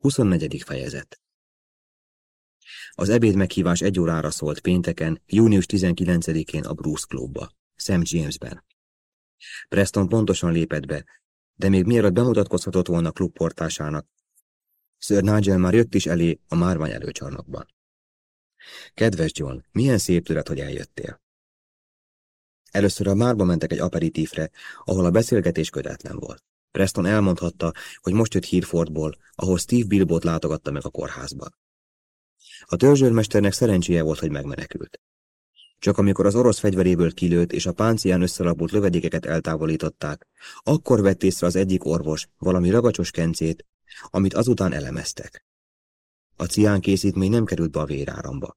24. fejezet Az ebéd meghívás egy órára szólt pénteken, június 19-én a Bruce Clubba, St. Jamesben. Preston pontosan lépett be, de még mielőtt bemutatkozhatott volna klubportásának, Sir Nigel már jött is elé a márvány előcsarnokban. Kedves John, milyen szép tőled, hogy eljöttél. Először a márba mentek egy aperitívre, ahol a beszélgetés kötetlen volt. Preston elmondhatta, hogy most jött Herefordból, ahol Steve Bilbot látogatta meg a kórházba. A törzsőrmesternek szerencséje volt, hogy megmenekült. Csak amikor az orosz fegyveréből kilőtt és a páncián összelapult lövedékeket eltávolították, akkor vett észre az egyik orvos valami ragacsos kencét, amit azután elemeztek. A cián készítmény nem került be a véráramba.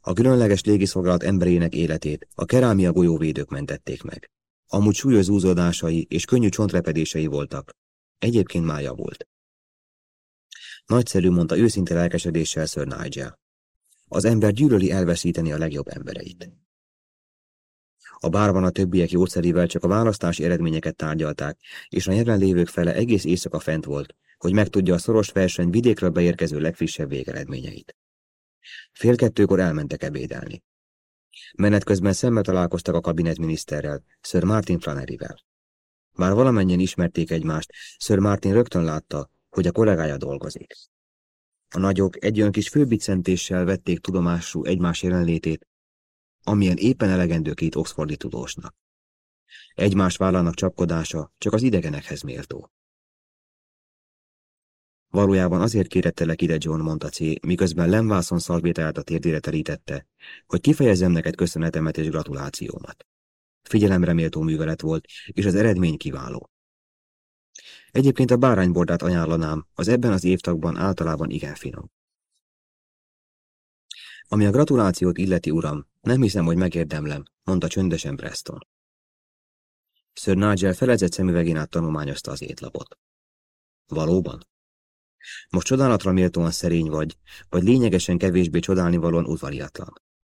A különleges légiszolgálat emberének életét a kerámia golyóvédők mentették meg. Amúgy súlyos zúzódásai és könnyű csontrepedései voltak. Egyébként már javult. Nagyszerű, mondta őszinte lelkesedéssel Sir Nigel. Az ember gyűlöli elveszíteni a legjobb embereit. A bárban a többiek jószerével csak a választási eredményeket tárgyalták, és a jelenlévők fele egész éjszaka fent volt, hogy megtudja a szoros verseny vidékről beérkező legfrissebb végeredményeit. Fél kettőkor elmentek ebédelni. Menet közben szembe találkoztak a kabinetminiszterrel, Sir Martin Flanneryvel. Már valamennyien ismerték egymást, Sir Martin rögtön látta, hogy a kollégája dolgozik. A nagyok egy olyan kis főbiccentéssel vették tudomású egymás jelenlétét, amilyen éppen elegendő két oxfordi tudósnak. Egymás vállának csapkodása csak az idegenekhez méltó. Valójában azért kérettelek ide, John, mondta C, miközben Lemvászon szalvétáját a térdére terítette, hogy kifejezzem neked köszönetemet és gratulációmat. Figyelemre méltó művelet volt, és az eredmény kiváló. Egyébként a báránybordát ajánlanám, az ebben az évtagban általában igen finom. Ami a gratulációt illeti, uram, nem hiszem, hogy megérdemlem, mondta csöndesen Preston. Sir Nigel felezett szemüvegén át tanulmányozta az étlapot. Valóban? Most csodálatra méltóan szerény vagy, vagy lényegesen kevésbé csodálnivalóan udvariatlan.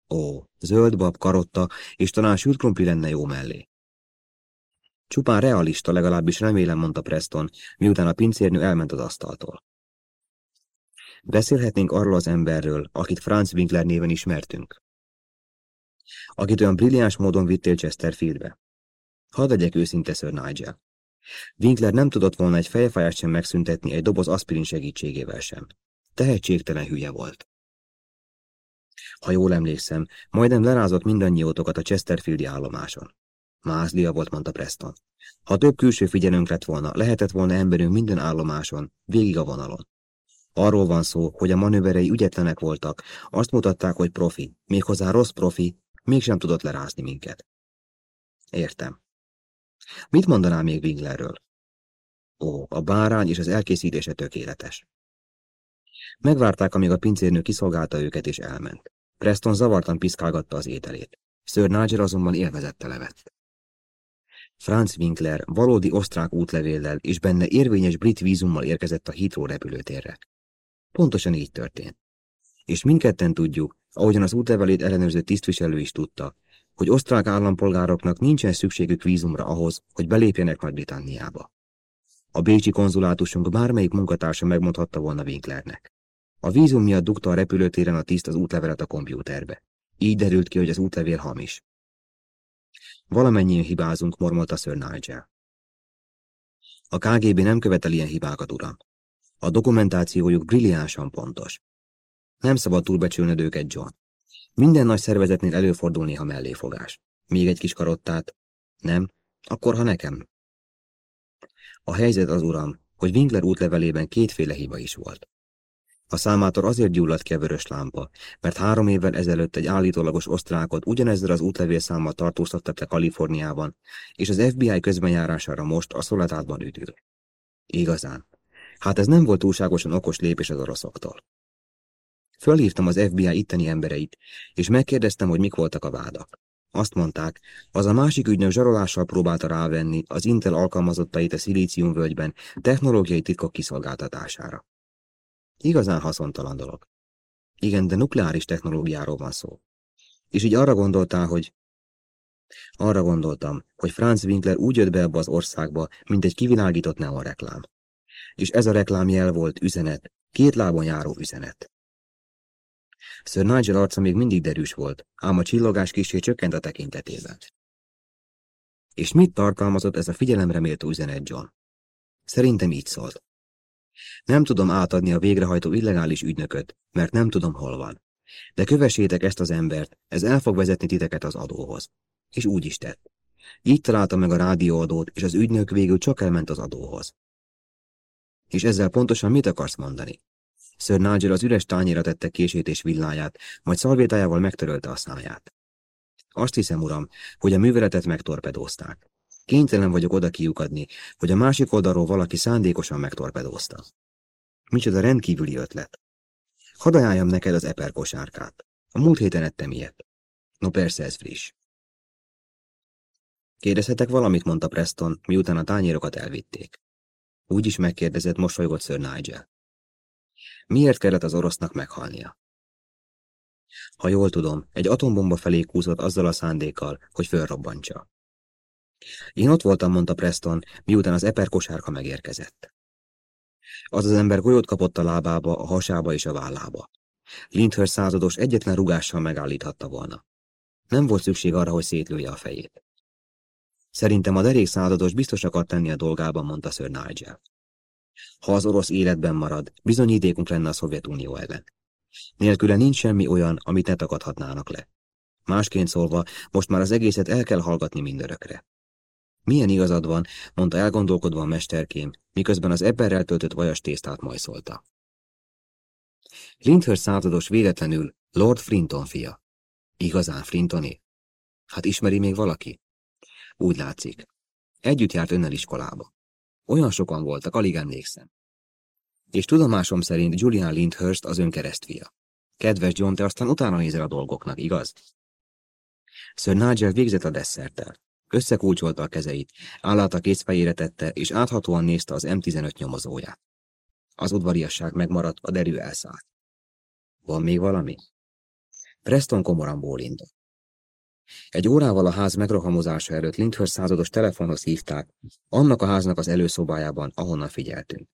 Ó, zöld bab, karotta, és talán sült krumpli lenne jó mellé. Csupán realista, legalábbis remélem, mondta Preston, miután a pincérnő elment az asztaltól. Beszélhetnénk arról az emberről, akit Franz Winkler néven ismertünk. Akit olyan brilliáns módon vittél Chesterfieldbe. Hadd legyek őszinte, Sir Nigel. Winkler nem tudott volna egy fejfájást sem megszüntetni egy doboz aspirin segítségével sem. Tehetségtelen hülye volt. Ha jól emlékszem, majdnem lerázott mindannyiótokat a Chesterfieldi állomáson. Mázlia volt, mondta Preston. Ha több külső figyelőnk lett volna, lehetett volna emberünk minden állomáson, végig a vonalon. Arról van szó, hogy a manőverei ügyetlenek voltak, azt mutatták, hogy profi, méghozzá rossz profi, mégsem tudott lerázni minket. Értem. Mit mondanál még Winklerről? Ó, a bárány és az elkészítése tökéletes. Megvárták, amíg a pincérnő kiszolgálta őket és elment. Preston zavartan piszkálgatta az ételét. Sir Nigel azonban élvezette levett. Franz Winkler valódi osztrák útlevéllel és benne érvényes brit vízummal érkezett a Heathrow repülőtérre. Pontosan így történt. És mindketten tudjuk, ahogyan az útlevelét ellenőrző tisztviselő is tudta, hogy osztrák állampolgároknak nincsen szükségük vízumra ahhoz, hogy belépjenek Nagy-Britanniába. A bécsi konzulátusunk bármelyik munkatársa megmondhatta volna Winklernek. A vízum miatt dugta a repülőtéren a tiszt az útlevelet a kompjúterbe. Így derült ki, hogy az útlevél hamis. Valamennyien hibázunk, mormolta Sir Nigel. A KGB nem követel ilyen hibákat, uram. A dokumentációjuk brilliánsan pontos. Nem szabad túlbecsülnöd őket, John. Minden nagy szervezetnél előfordul néha melléfogás. Még egy kis karottát. Nem? Akkor ha nekem. A helyzet az, uram, hogy Winkler útlevelében kétféle hiba is volt. A számátor azért gyulladt ki a vörös lámpa, mert három évvel ezelőtt egy állítólagos osztrákot ugyanezzel az útlevélszámmal tartóztattak le Kaliforniában, és az FBI közbenjárására most a szolgatátban üdül. Igazán. Hát ez nem volt túlságosan okos lépés az oroszoktól. Fölhívtam az FBI itteni embereit, és megkérdeztem, hogy mik voltak a vádak. Azt mondták, az a másik ügynök zsarolással próbálta rávenni az Intel alkalmazottait a szilíciumvölgyben technológiai titkok kiszolgáltatására. Igazán haszontalan dolog. Igen, de nukleáris technológiáról van szó. És így arra gondoltál, hogy... Arra gondoltam, hogy Franz Winkler úgy jött be ebbe az országba, mint egy kivilágított neon reklám. És ez a reklámjel volt üzenet, két lábon járó üzenet. Sir Nigel arca még mindig derűs volt, ám a csillogás kisé csökkent a tekintetében. És mit tartalmazott ez a figyelemre méltó üzenet, John? Szerintem így szólt. Nem tudom átadni a végrehajtó illegális ügynököt, mert nem tudom, hol van. De kövessétek ezt az embert, ez el fog vezetni titeket az adóhoz. És úgy is tett. Így találta meg a rádióadót, és az ügynök végül csak elment az adóhoz. És ezzel pontosan mit akarsz mondani? Sir Nigel az üres tányéra tette kését és villáját, majd szalvétájával megtörölte a száját. Azt hiszem, uram, hogy a műveletet megtorpedózták. Kénytelen vagyok oda kiukadni, hogy a másik oldalról valaki szándékosan megtorpedózta. Micsoda rendkívüli ötlet. Hadd ajánljam neked az eper kosárkát. A múlt héten ettem ilyet. No persze, ez friss. Kérdezhetek valamit, mondta Preston, miután a tányérokat elvitték. Úgy is megkérdezett, mosolygott Sir Nigel. Miért kellett az orosznak meghalnia? Ha jól tudom, egy atombomba felé kúzott azzal a szándékkal, hogy fölrobbantsa. Én ott voltam, mondta Preston, miután az eper kosárka megérkezett. Az az ember golyót kapott a lábába, a hasába és a vállába. Lindhurst százados egyetlen rugással megállíthatta volna. Nem volt szükség arra, hogy szétlője a fejét. Szerintem a derék százados biztos akart tenni a dolgában, mondta Sir Nigel. Ha az orosz életben marad, bizonyítékunk lenne a Szovjetunió ellen. Nélküle nincs semmi olyan, amit ne takadhatnának le. Másként szólva, most már az egészet el kell hallgatni mindörökre. Milyen igazad van, mondta elgondolkodva a mesterkém, miközben az eberrel töltött vajas tésztát majszolta. Lindhurst százados véletlenül Lord Frinton fia. Igazán Frintoné? Hát ismeri még valaki? Úgy látszik. Együtt járt önnel iskolába. Olyan sokan voltak, alig emlékszem. És tudomásom szerint Julian Lindhurst az ön keresztfia. Kedves John, te aztán utána nézel a dolgoknak, igaz? Sir Nigel végzett a desszerttel. Összekulcsolta a kezeit, állát a kézfejére tette, és áthatóan nézte az M15 nyomozóját. Az udvariasság megmaradt, a derű elszállt. Van még valami? Preston komoran bólintott. Egy órával a ház megrohamozása előtt Lindhurst százados telefonhoz hívták, annak a háznak az előszobájában, ahonnan figyeltünk.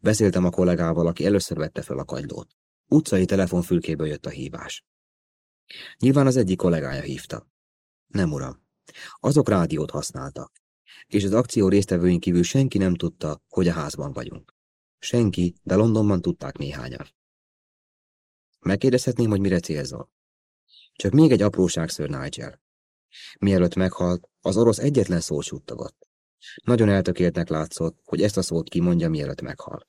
Beszéltem a kollégával, aki először vette fel a kagylót. Utcai telefonfülkéből jött a hívás. Nyilván az egyik kollégája hívta. Nem, uram. Azok rádiót használtak. És az akció résztvevőink kívül senki nem tudta, hogy a házban vagyunk. Senki, de Londonban tudták néhányan. Megkérdezhetném, hogy mire célzol? Csak még egy apróság, Sir Nigel. Mielőtt meghalt, az orosz egyetlen szót suttogott. Nagyon eltökéltnek látszott, hogy ezt a szót kimondja, mielőtt meghal.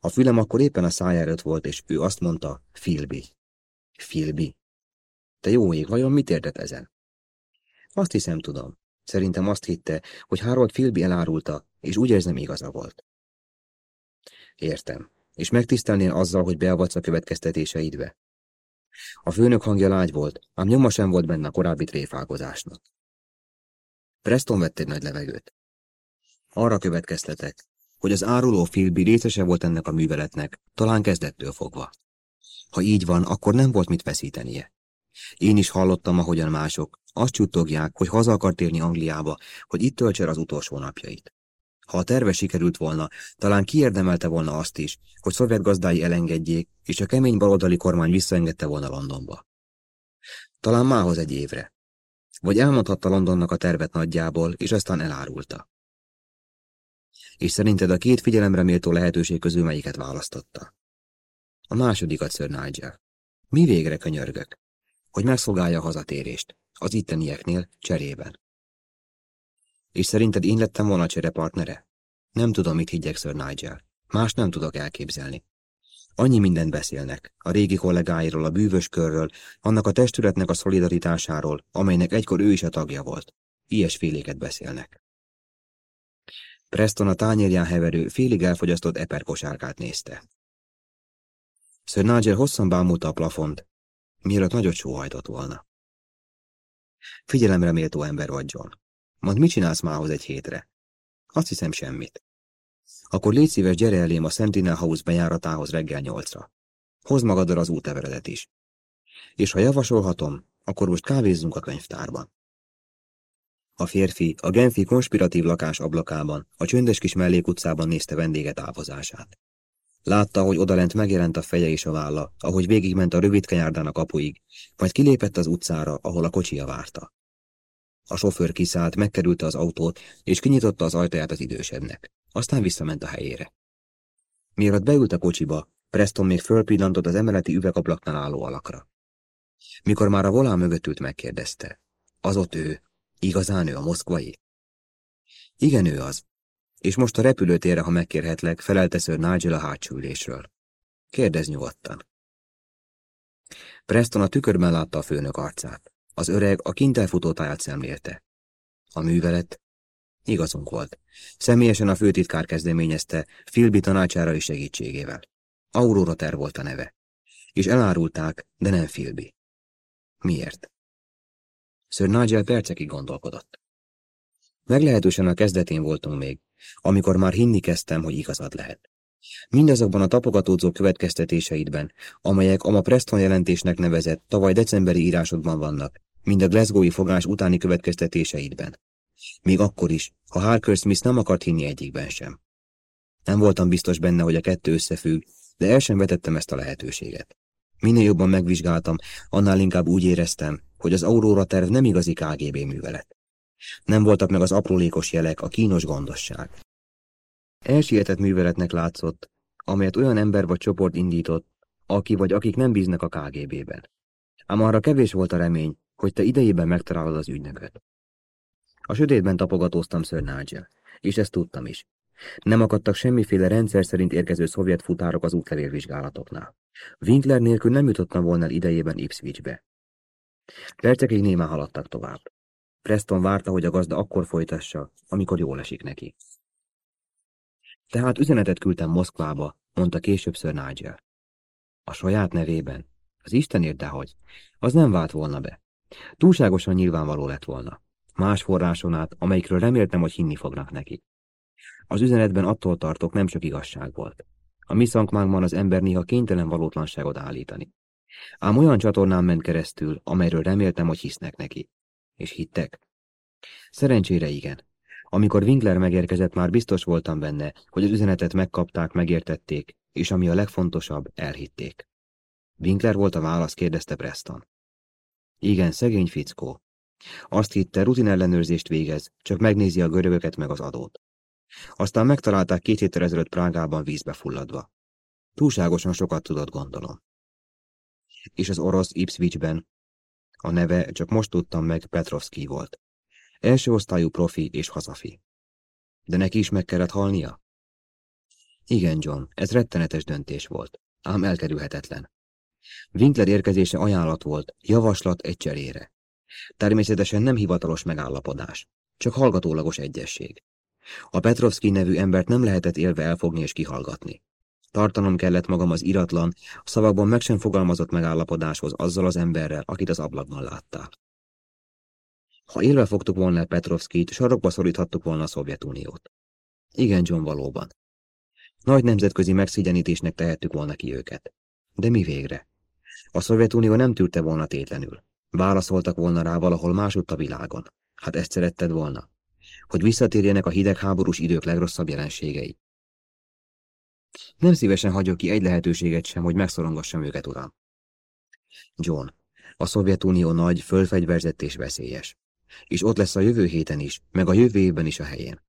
A fülem akkor éppen a száj előtt volt, és ő azt mondta, Filbi. Filbi. Te jó ég, vajon mit értett ezen? Azt hiszem, tudom. Szerintem azt hitte, hogy Harold Filbi elárulta, és úgy érzem igaza volt. Értem. És megtisztelnél azzal, hogy beavatsz a következtetéseidbe? A főnök hangja lágy volt, ám nyoma sem volt benne a korábbi tréfálkozásnak. Preston vett egy nagy levegőt. Arra következtetek, hogy az áruló Filbi részese volt ennek a műveletnek, talán kezdettől fogva. Ha így van, akkor nem volt mit veszítenie. Én is hallottam, ahogyan mások azt csuttogják, hogy haza akar térni Angliába, hogy itt töltse az utolsó napjait. Ha a terve sikerült volna, talán kiérdemelte volna azt is, hogy szovjet gazdái elengedjék, és a kemény baloldali kormány visszaengedte volna Londonba. Talán mához egy évre. Vagy elmondhatta Londonnak a tervet nagyjából, és aztán elárulta. És szerinted a két figyelemre méltó lehetőség közül melyiket választotta? A másodikat, Sir Nigel. Mi végre könyörgök? Hogy megszolgálja a hazatérést, az ittenieknél cserében. És szerinted én lettem volna a cserepartnere? Nem tudom, mit higgyek, Sir Nigel. Más nem tudok elképzelni. Annyi mindent beszélnek, a régi kollégáiról, a bűvös körről, annak a testületnek a szolidaritásáról, amelynek egykor ő is a tagja volt. Ilyesféléket beszélnek. Preston a tányérján heverő, félig elfogyasztott eperkosárkát nézte. Sir Nigel hosszan bámulta a plafont, mielőtt nagyot sóhajtott volna. Figyelemre méltó ember vagy, John. Mond, mit csinálsz mához egy hétre? Azt hiszem semmit. Akkor légy szíves, gyere elém a Sentinel House bejáratához reggel nyolcra. Hozd magaddal az úteveredet is. És ha javasolhatom, akkor most kávézzunk a könyvtárban. A férfi a Genfi konspiratív lakás ablakában, a csöndes kis mellékutcában nézte vendége távozását. Látta, hogy odalent megjelent a feje és a válla, ahogy végigment a rövid kenyárdán a kapuig, majd kilépett az utcára, ahol a kocsia várta. A sofőr kiszállt, megkerülte az autót, és kinyitotta az ajtaját az idősebbnek. Aztán visszament a helyére. Mielőtt beült a kocsiba, Preston még fölpillantott az emeleti üvegablaknál álló alakra. Mikor már a volán mögött ült, megkérdezte. Az ott ő, igazán ő a moszkvai? Igen, ő az. És most a repülőtérre, ha megkérhetlek, felelte Sir Nigel a hátsó ülésről. Nyugodtan. Preston a tükörben látta a főnök arcát. Az öreg a kint elfutótáját szemlélte. A művelet igazunk volt. Személyesen a főtitkár kezdeményezte, Philby tanácsára is segítségével. Aurora Ter volt a neve. És elárulták, de nem Philby. Miért? Sir Nigel percekig gondolkodott. Meglehetősen a kezdetén voltunk még, amikor már hinni kezdtem, hogy igazad lehet. Mindazokban a tapogatódzó következtetéseidben, amelyek a ma Preston jelentésnek nevezett tavaly decemberi írásodban vannak, mind a Glasgowi fogás utáni következtetéseidben. Még akkor is, ha Harker Smith nem akart hinni egyikben sem. Nem voltam biztos benne, hogy a kettő összefügg, de el sem vetettem ezt a lehetőséget. Minél jobban megvizsgáltam, annál inkább úgy éreztem, hogy az Aurora terv nem igazi KGB művelet. Nem voltak meg az aprólékos jelek, a kínos gondosság. Elsietett műveletnek látszott, amelyet olyan ember vagy csoport indított, aki vagy akik nem bíznak a KGB-ben. Ám arra kevés volt a remény, hogy te idejében megtalálod az ügynököt. A sötétben tapogatóztam Sir Nigel, és ezt tudtam is. Nem akadtak semmiféle rendszer szerint érkező szovjet futárok az útlevélvizsgálatoknál. Winkler nélkül nem jutottam volna el idejében Ipswichbe. Percekig némán haladtak tovább. Preston várta, hogy a gazda akkor folytassa, amikor jól esik neki. Tehát üzenetet küldtem Moszkvába, mondta később Sir Nigel. A saját nevében. Az Isten hogy Az nem vált volna be. Túlságosan nyilvánvaló lett volna. Más forráson át, amelyikről reméltem, hogy hinni fognak neki. Az üzenetben attól tartok, nem csak igazság volt. A mi szankmánkban az ember néha kénytelen valótlanságot állítani. Ám olyan csatornán ment keresztül, amelyről reméltem, hogy hisznek neki. És hittek? Szerencsére igen. Amikor Winkler megérkezett, már biztos voltam benne, hogy az üzenetet megkapták, megértették, és ami a legfontosabb, elhitték. Winkler volt a válasz, kérdezte Preston. Igen, szegény fickó. Azt hitte, rutin ellenőrzést végez, csak megnézi a görögöket meg az adót. Aztán megtalálták két héttel ezelőtt Prágában vízbe fulladva. Túlságosan sokat tudott, gondolom. És az orosz Ipswichben. A neve, csak most tudtam meg, Petrovski volt. Első osztályú profi és hazafi. De neki is meg kellett halnia? Igen, John, ez rettenetes döntés volt, ám elkerülhetetlen. Winkler érkezése ajánlat volt, javaslat egy cserére. Természetesen nem hivatalos megállapodás, csak hallgatólagos egyesség. A Petrovski nevű embert nem lehetett élve elfogni és kihallgatni. Tartanom kellett magam az iratlan, a szavakban meg sem fogalmazott megállapodáshoz azzal az emberrel, akit az ablakban láttál. Ha élve fogtuk volna Petrovskit, sarokba szoríthattuk volna a Szovjetuniót. Igen, John, valóban. Nagy nemzetközi megszigyenítésnek tehettük volna ki őket. De mi végre? A Szovjetunió nem tűrte volna tétlenül. Válaszoltak volna rá valahol másutt a világon. Hát ezt szeretted volna? Hogy visszatérjenek a hidegháborús idők legrosszabb jelenségei. Nem szívesen hagyok ki egy lehetőséget sem, hogy megszorongassam őket, uram. John, a Szovjetunió nagy, fölfegyverzett és veszélyes. És ott lesz a jövő héten is, meg a jövő évben is a helyén.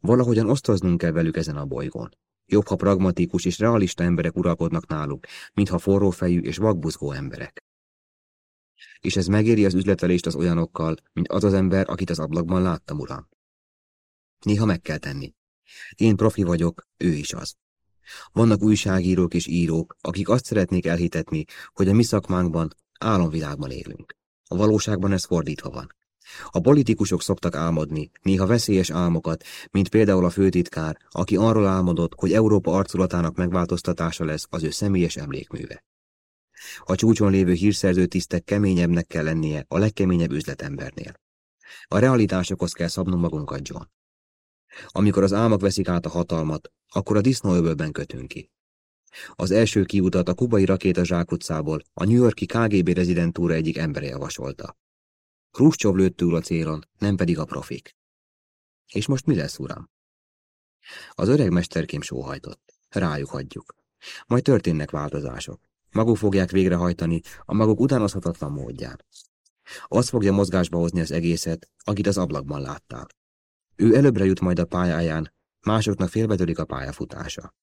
Valahogyan osztoznunk kell velük ezen a bolygón. Jobb, ha pragmatikus és realista emberek uralkodnak náluk, mintha forrófejű és vakbuzgó emberek. És ez megéri az üzletelést az olyanokkal, mint az az ember, akit az ablakban láttam, uram. Néha meg kell tenni. Én profi vagyok, ő is az. Vannak újságírók és írók, akik azt szeretnék elhitetni, hogy a mi szakmánkban álomvilágban élünk. A valóságban ez fordítva van. A politikusok szoktak álmodni, néha veszélyes álmokat, mint például a főtitkár, aki arról álmodott, hogy Európa arculatának megváltoztatása lesz az ő személyes emlékműve. A csúcson lévő hírszerző tisztek keményebbnek kell lennie a legkeményebb üzletembernél. A realitásokhoz kell szabnunk magunkat, John. Amikor az álmok veszik át a hatalmat, akkor a disznóöbölben kötünk ki. Az első kiutat a kubai rakéta zsákutcából a New Yorki KGB rezidentúra egyik embere javasolta. Kruscsov lőtt túl a célon, nem pedig a profik. És most mi lesz, uram? Az öreg mesterkém sóhajtott. Rájuk hagyjuk. Majd történnek változások. Maguk fogják végrehajtani a maguk utánozhatatlan módján. Az fogja mozgásba hozni az egészet, akit az ablakban láttál. Ő előbbre jut majd a pályáján, másoknak félbetörik a pályafutása.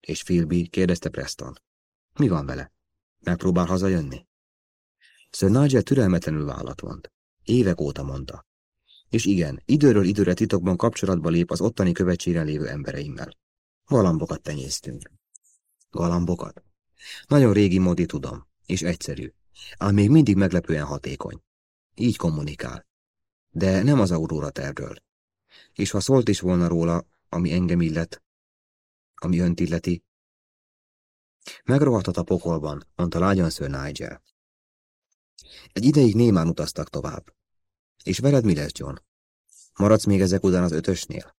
És Philby kérdezte Preston. Mi van vele? Megpróbál hazajönni? Sir Nigel türelmetlenül vállat vont. Évek óta mondta. És igen, időről időre titokban kapcsolatba lép az ottani követségen lévő embereimmel. Galambokat tenyésztünk. Galambokat? Nagyon régi módi tudom, és egyszerű, ám még mindig meglepően hatékony. Így kommunikál. De nem az Aurora tervről. És ha szólt is volna róla, ami engem illet, ami önt illeti, megrohadhat a pokolban, mondta lágyan Sir Nigel. Egy ideig némán utaztak tovább. És veled mi lesz, John? Maradsz még ezek után az ötösnél?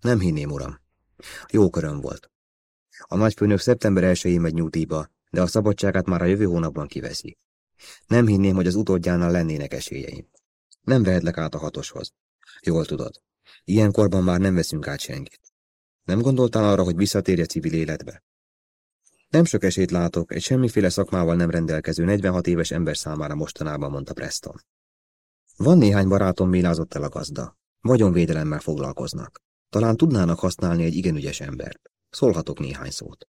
Nem hinném, uram. Jó köröm volt. A nagyfőnök szeptember 1-én megy nyugdíjba, de a szabadságát már a jövő hónapban kiveszi. Nem hinném, hogy az utódjánál lennének esélyeim. Nem vehetlek át a hatoshoz. Jól tudod. Ilyenkorban már nem veszünk át senkit. Nem gondoltál arra, hogy visszatérj a civil életbe? Nem sok esélyt látok, egy semmiféle szakmával nem rendelkező 46 éves ember számára mostanában, mondta Preston. Van néhány barátom, mélázott el a gazda. Vagyonvédelemmel foglalkoznak. Talán tudnának használni egy igen ügyes embert. Szólhatok néhány szót.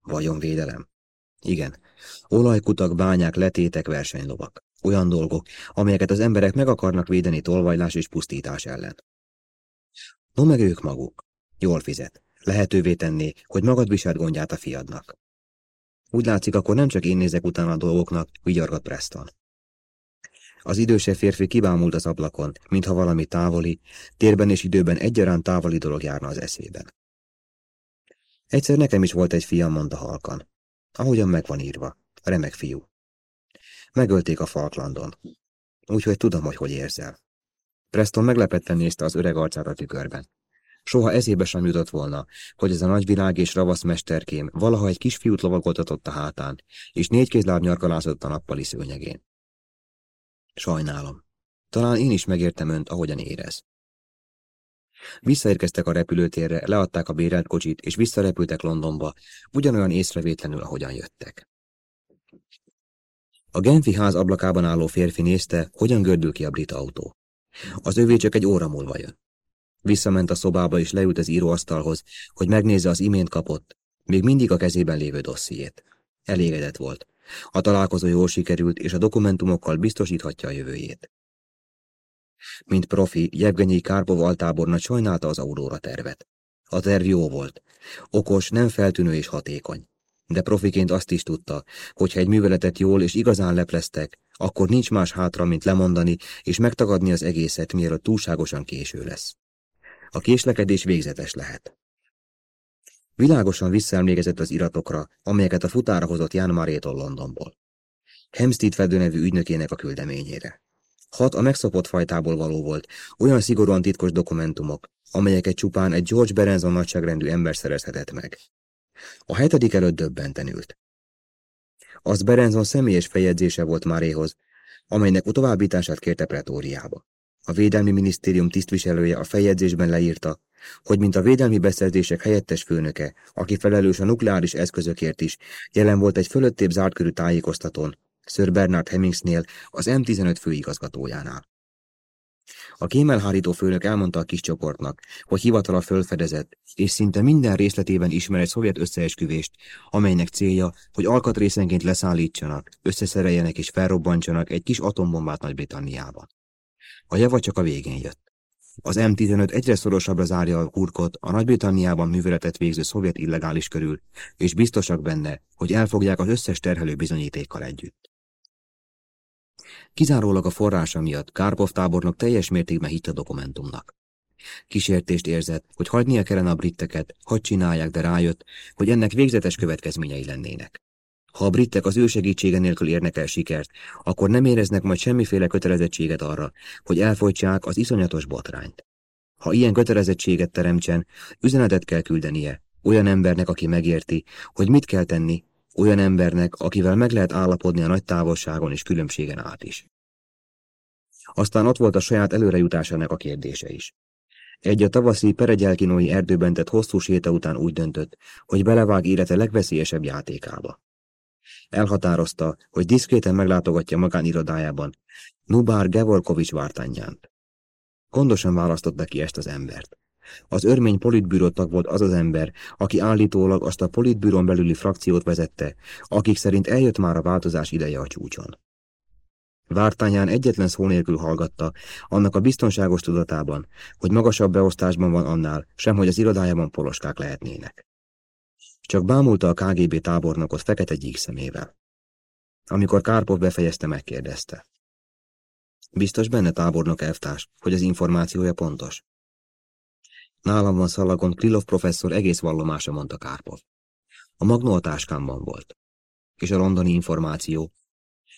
Vagyonvédelem? Igen. Olajkutak, bányák, letétek, versenylovak. Olyan dolgok, amelyeket az emberek meg akarnak védeni tolvajlás és pusztítás ellen. No meg ők maguk. Jól fizet. Lehetővé tenné, hogy magad viselt gondját a fiadnak. Úgy látszik, akkor nem csak én nézek utána a dolgoknak, vigyargat Preston. Az idősebb férfi kibámult az ablakon, mintha valami távoli, térben és időben egyaránt távoli dolog járna az eszében. Egyszer nekem is volt egy fiam, mondta halkan. Ahogyan meg van írva. Remek fiú. Megölték a Falklandon. Úgyhogy tudom, hogy hogy érzel. Preston meglepetten nézte az öreg arcára tükörben. Soha eszébe sem jutott volna, hogy ez a nagyvilág és ravasz mesterkém valaha egy kisfiút lovagoltatott a hátán, és négy kézláb nyarkalászott a nappali szőnyegén. Sajnálom. Talán én is megértem önt, ahogyan érez. Visszaérkeztek a repülőtérre, leadták a bérelt kocsit, és visszarepültek Londonba, ugyanolyan észrevétlenül, ahogyan jöttek. A Genfi ház ablakában álló férfi nézte, hogyan gördül ki a brit autó. Az övé csak egy óra múlva jön. Visszament a szobába és leült az íróasztalhoz, hogy megnézze az imént kapott, még mindig a kezében lévő dossziét. Elégedett volt. A találkozó jól sikerült, és a dokumentumokkal biztosíthatja a jövőjét. Mint profi, Jevgenyi Kárpov altáborna sajnálta az Aurora tervet. A terv jó volt. Okos, nem feltűnő és hatékony. De profiként azt is tudta, hogy ha egy műveletet jól és igazán lepleztek, akkor nincs más hátra, mint lemondani és megtagadni az egészet, mielőtt túlságosan késő lesz. A késlekedés végzetes lehet. Világosan visszaemlékezett az iratokra, amelyeket a futára hozott Jan Marétól Londonból. Hempstead fedő nevű ügynökének a küldeményére. Hat a megszokott fajtából való volt, olyan szigorúan titkos dokumentumok, amelyeket csupán egy George Berenzon nagyságrendű ember szerezhetett meg. A hetedik előtt döbbenten ült. Az Berenzon személyes feljegyzése volt Maréhoz, amelynek továbbítását kérte pretóriába. A Védelmi Minisztérium tisztviselője a feljegyzésben leírta, hogy mint a védelmi beszerzések helyettes főnöke, aki felelős a nukleáris eszközökért is, jelen volt egy fölöttébb zártkörű tájékoztatón, Sir Bernard Hemmingsnél, az M15 főigazgatójánál. A kémelhárító főnök elmondta a kis csoportnak, hogy hivatala fölfedezett, és szinte minden részletében ismer egy szovjet összeesküvést, amelynek célja, hogy alkatrészenként leszállítsanak, összeszereljenek és felrobbantsanak egy kis atombombát Nagy-Britanniában. A java csak a végén jött. Az M15 egyre szorosabbra zárja a kurkot a Nagy-Britanniában műveletet végző szovjet illegális körül, és biztosak benne, hogy elfogják az összes terhelő bizonyítékkal együtt. Kizárólag a forrása miatt Kárpov tábornok teljes mértékben hitt a dokumentumnak. Kísértést érzett, hogy hagynia kellene a britteket, hadd csinálják, de rájött, hogy ennek végzetes következményei lennének. Ha a britek az ő segítsége nélkül érnek el sikert, akkor nem éreznek majd semmiféle kötelezettséget arra, hogy elfolytsák az iszonyatos botrányt. Ha ilyen kötelezettséget teremtsen, üzenetet kell küldenie, olyan embernek, aki megérti, hogy mit kell tenni, olyan embernek, akivel meg lehet állapodni a nagy távolságon és különbségen át is. Aztán ott volt a saját előrejutásának a kérdése is. Egy a tavaszi peregyelkinói erdőben tett hosszú séta után úgy döntött, hogy belevág élete legveszélyesebb játékába. Elhatározta, hogy diszkréten meglátogatja magánirodájában Nubár Gevorkovics vártányánt. Gondosan választotta ki ezt az embert. Az örmény politbűró tag volt az az ember, aki állítólag azt a politbűron belüli frakciót vezette, akik szerint eljött már a változás ideje a csúcson. Vártányán egyetlen szó nélkül hallgatta, annak a biztonságos tudatában, hogy magasabb beosztásban van annál, sem hogy az irodájában poloskák lehetnének. Csak bámulta a KGB tábornokot fekete gyík szemével. Amikor Kárpov befejezte, megkérdezte. Biztos benne tábornok elvtárs, hogy az információja pontos. Nálam van szalagon Krilov professzor egész vallomása, mondta Kárpov. A magnó a táskámban volt. És a londoni információ.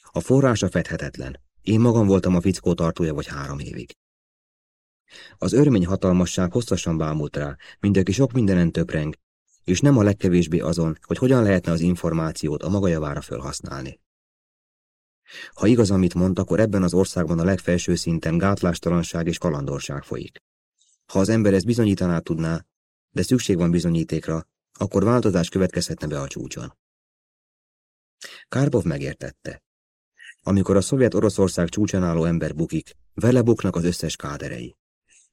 A forrása fedhetetlen. Én magam voltam a fickó tartója vagy három évig. Az örmény hatalmasság hosszasan bámult rá, mindenki sok mindenen töpreng, és nem a legkevésbé azon, hogy hogyan lehetne az információt a maga javára felhasználni. Ha igaz, amit mond, akkor ebben az országban a legfelső szinten gátlástalanság és kalandorság folyik. Ha az ember ezt bizonyítaná tudná, de szükség van bizonyítékra, akkor változás következhetne be a csúcson. Kárpov megértette. Amikor a szovjet Oroszország csúcsán álló ember bukik, vele buknak az összes káderei.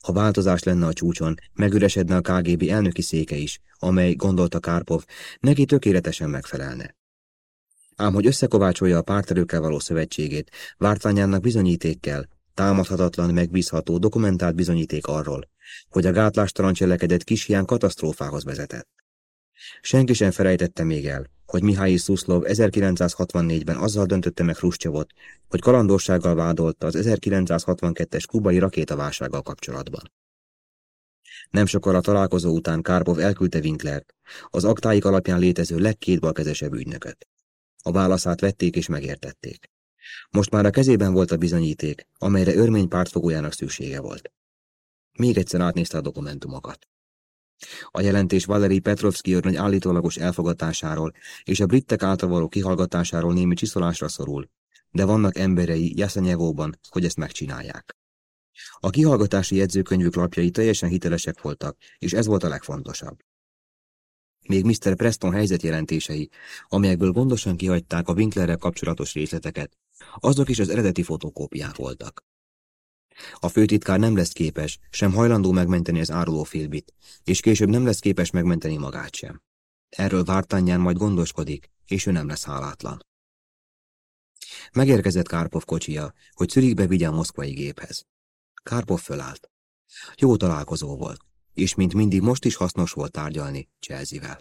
Ha változás lenne a csúcson, megüresedne a KGB elnöki széke is, amely, gondolta Kárpov, neki tökéletesen megfelelne. Ám hogy összekovácsolja a párterőkkel való szövetségét, vártányának bizonyítékkel, támadhatatlan, megbízható, dokumentált bizonyíték arról, hogy a gátlástalan cselekedet kis hián katasztrófához vezetett. Senki sem felejtette még el, hogy Mihály Szuszlov 1964-ben azzal döntötte meg Hruscsovot, hogy kalandorsággal vádolta az 1962-es kubai rakétaválsággal kapcsolatban. Nem sokkal a találkozó után Kárpov elküldte Winklert, az aktáik alapján létező legkétbalkezesebb ügynököt. A válaszát vették és megértették. Most már a kezében volt a bizonyíték, amelyre örmény pártfogójának szüksége volt. Még egyszer átnézte a dokumentumokat. A jelentés Valeri Petrovski őrnagy állítólagos elfogatásáról és a britek által való kihallgatásáról némi csiszolásra szorul, de vannak emberei Jaszanyevóban, hogy ezt megcsinálják. A kihallgatási jegyzőkönyvük lapjai teljesen hitelesek voltak, és ez volt a legfontosabb. Még Mr. Preston helyzetjelentései, amelyekből gondosan kihagyták a Winklerrel kapcsolatos részleteket, azok is az eredeti fotokópiák voltak. A főtitkár nem lesz képes, sem hajlandó megmenteni az áruló Filbit, és később nem lesz képes megmenteni magát sem. Erről Vártányán majd gondoskodik, és ő nem lesz hálátlan. Megérkezett Kárpov kocsia, hogy Zürichbe vigye a moszkvai géphez. Kárpov fölállt. Jó találkozó volt, és mint mindig most is hasznos volt tárgyalni Chelsea-vel.